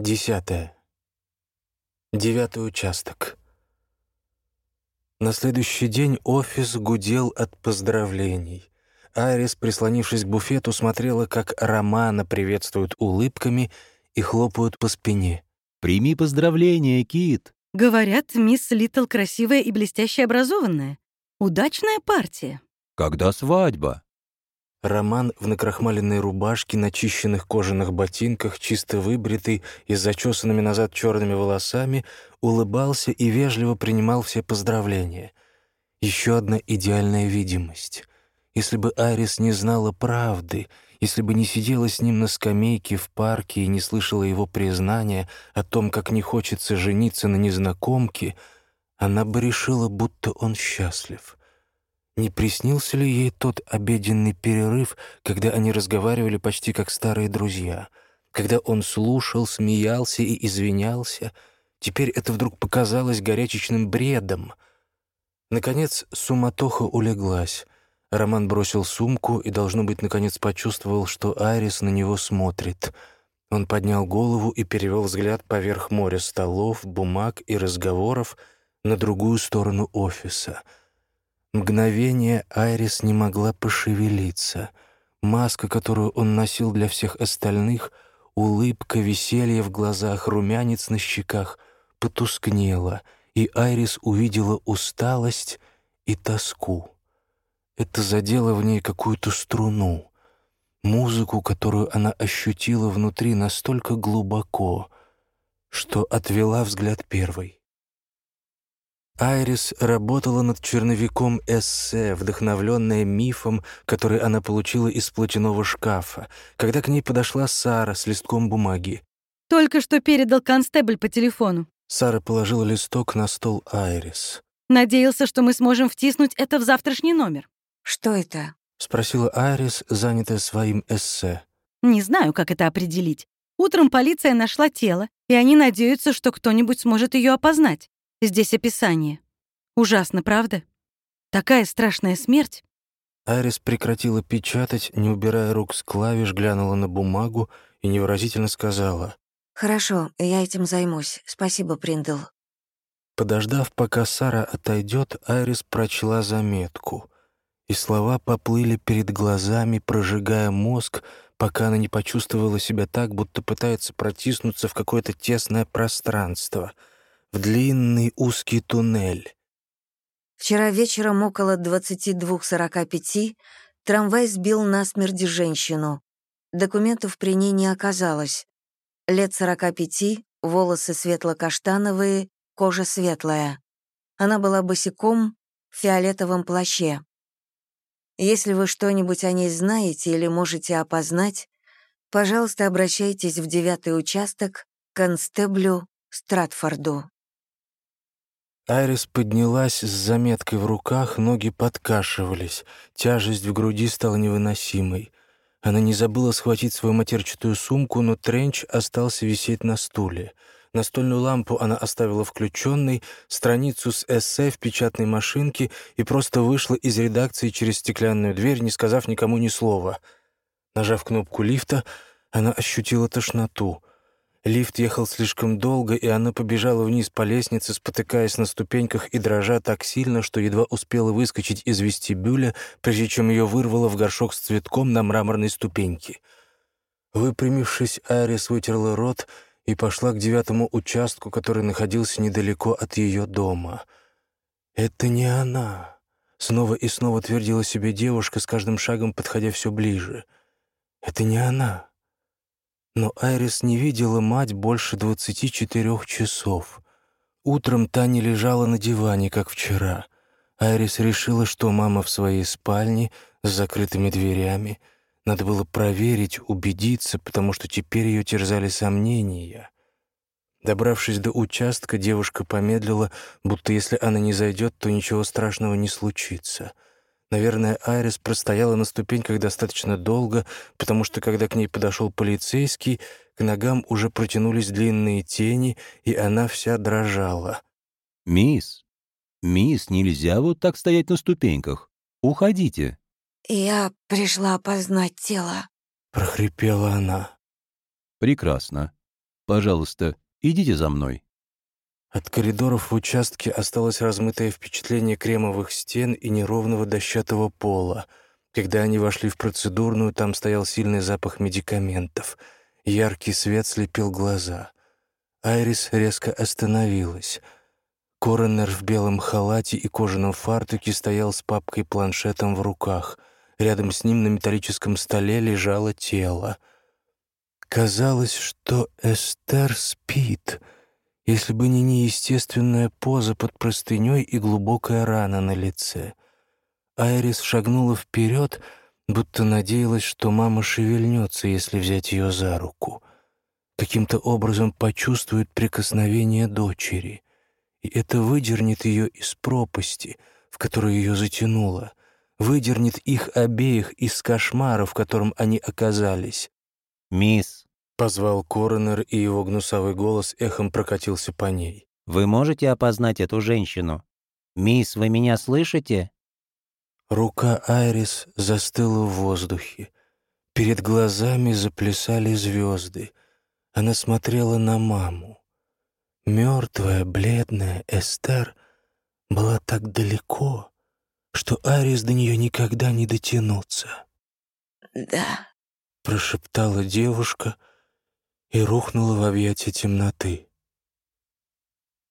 Десятое. Девятый участок. На следующий день офис гудел от поздравлений. Айрис, прислонившись к буфету, смотрела, как Романа приветствуют улыбками и хлопают по спине. «Прими поздравления, Кит!» Говорят, мисс Литл красивая и блестяще образованная. Удачная партия. «Когда свадьба?» Роман в накрахмаленной рубашке, начищенных кожаных ботинках, чисто выбритый и с зачесанными назад черными волосами, улыбался и вежливо принимал все поздравления. Еще одна идеальная видимость. Если бы Арис не знала правды, если бы не сидела с ним на скамейке в парке и не слышала его признания о том, как не хочется жениться на незнакомке, она бы решила, будто он счастлив — не приснился ли ей тот обеденный перерыв, когда они разговаривали почти как старые друзья? Когда он слушал, смеялся и извинялся? Теперь это вдруг показалось горячечным бредом. Наконец, суматоха улеглась. Роман бросил сумку и, должно быть, наконец почувствовал, что Айрис на него смотрит. Он поднял голову и перевел взгляд поверх моря столов, бумаг и разговоров на другую сторону офиса — Мгновение Айрис не могла пошевелиться. Маска, которую он носил для всех остальных, улыбка, веселье в глазах, румянец на щеках потускнела, и Айрис увидела усталость и тоску. Это задело в ней какую-то струну, музыку, которую она ощутила внутри настолько глубоко, что отвела взгляд первой. Айрис работала над черновиком эссе, вдохновленная мифом, который она получила из платяного шкафа, когда к ней подошла Сара с листком бумаги. Только что передал констебль по телефону. Сара положила листок на стол Айрис. Надеялся, что мы сможем втиснуть это в завтрашний номер. «Что это?» — спросила Айрис, занятая своим эссе. Не знаю, как это определить. Утром полиция нашла тело, и они надеются, что кто-нибудь сможет ее опознать. Здесь описание. Ужасно, правда? Такая страшная смерть. Арис прекратила печатать, не убирая рук с клавиш, глянула на бумагу и невыразительно сказала. «Хорошо, я этим займусь. Спасибо, Приндл». Подождав, пока Сара отойдет, Айрис прочла заметку. И слова поплыли перед глазами, прожигая мозг, пока она не почувствовала себя так, будто пытается протиснуться в какое-то тесное пространство — в длинный узкий туннель. Вчера вечером около 22.45 трамвай сбил насмерть женщину. Документов при ней не оказалось. Лет 45, волосы светло-каштановые, кожа светлая. Она была босиком в фиолетовом плаще. Если вы что-нибудь о ней знаете или можете опознать, пожалуйста, обращайтесь в девятый участок к констеблю Стратфорду. Айрис поднялась с заметкой в руках, ноги подкашивались, тяжесть в груди стала невыносимой. Она не забыла схватить свою матерчатую сумку, но тренч остался висеть на стуле. Настольную лампу она оставила включенной, страницу с эссе в печатной машинке и просто вышла из редакции через стеклянную дверь, не сказав никому ни слова. Нажав кнопку лифта, она ощутила тошноту — Лифт ехал слишком долго, и она побежала вниз по лестнице, спотыкаясь на ступеньках и дрожа так сильно, что едва успела выскочить из вестибюля, прежде чем ее вырвало в горшок с цветком на мраморной ступеньке. Выпрямившись, Айрис вытерла рот и пошла к девятому участку, который находился недалеко от ее дома. «Это не она», — снова и снова твердила себе девушка, с каждым шагом подходя все ближе. «Это не она». Но Айрис не видела мать больше двадцати четырех часов. Утром Таня лежала на диване, как вчера. Айрис решила, что мама в своей спальне с закрытыми дверями. Надо было проверить, убедиться, потому что теперь ее терзали сомнения. Добравшись до участка, девушка помедлила, будто если она не зайдет, то ничего страшного не случится — Наверное, Айрис простояла на ступеньках достаточно долго, потому что, когда к ней подошел полицейский, к ногам уже протянулись длинные тени, и она вся дрожала. «Мисс, мисс, нельзя вот так стоять на ступеньках. Уходите». «Я пришла опознать тело», — прохрипела она. «Прекрасно. Пожалуйста, идите за мной». От коридоров в участке осталось размытое впечатление кремовых стен и неровного дощатого пола. Когда они вошли в процедурную, там стоял сильный запах медикаментов. Яркий свет слепил глаза. Айрис резко остановилась. Коронер в белом халате и кожаном фартуке стоял с папкой-планшетом в руках. Рядом с ним на металлическом столе лежало тело. Казалось, что Эстер спит — если бы не неестественная поза под простыней и глубокая рана на лице. Айрис шагнула вперед, будто надеялась, что мама шевельнется, если взять ее за руку. Каким-то образом почувствует прикосновение дочери, и это выдернет ее из пропасти, в которую ее затянуло, выдернет их обеих из кошмара, в котором они оказались. «Мисс», Позвал коронер, и его гнусавый голос эхом прокатился по ней. «Вы можете опознать эту женщину? Мисс, вы меня слышите?» Рука Айрис застыла в воздухе. Перед глазами заплясали звезды. Она смотрела на маму. Мертвая, бледная Эстер была так далеко, что Айрис до нее никогда не дотянуться. «Да», — прошептала девушка — и рухнула в объятия темноты.